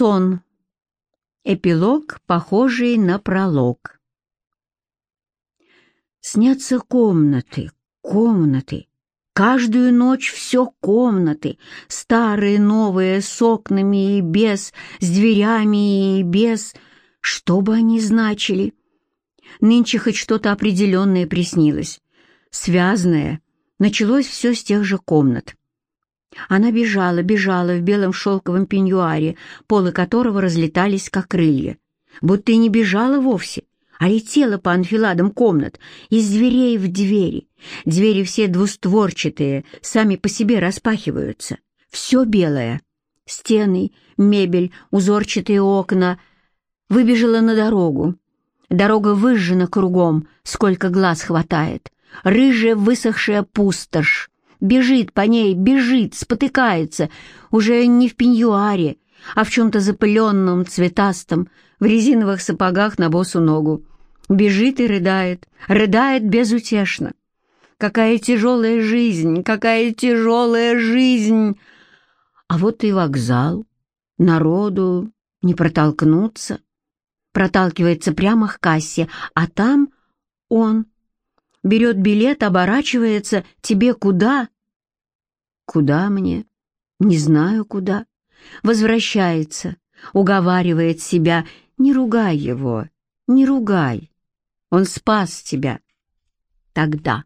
Сон. Эпилог, похожий на пролог. Снятся комнаты, комнаты. Каждую ночь все комнаты, старые, новые, с окнами и без, с дверями и без. Что бы они значили? Нынче хоть что-то определенное приснилось. Связанное. Началось все с тех же комнат. Она бежала, бежала в белом шелковом пеньюаре, полы которого разлетались, как крылья. Будто и не бежала вовсе, а летела по анфиладам комнат, из дверей в двери. Двери все двустворчатые, сами по себе распахиваются. Все белое. Стены, мебель, узорчатые окна. Выбежала на дорогу. Дорога выжжена кругом, сколько глаз хватает. Рыжая высохшая пустошь. Бежит по ней, бежит, спотыкается, уже не в пеньюаре, а в чем-то запыленном, цветастом, в резиновых сапогах на босу ногу. Бежит и рыдает, рыдает безутешно. Какая тяжелая жизнь, какая тяжелая жизнь! А вот и вокзал. Народу не протолкнуться. Проталкивается прямо к кассе, а там он берет билет, оборачивается. Тебе куда? Куда мне? Не знаю куда. Возвращается, уговаривает себя. Не ругай его, не ругай. Он спас тебя. Тогда.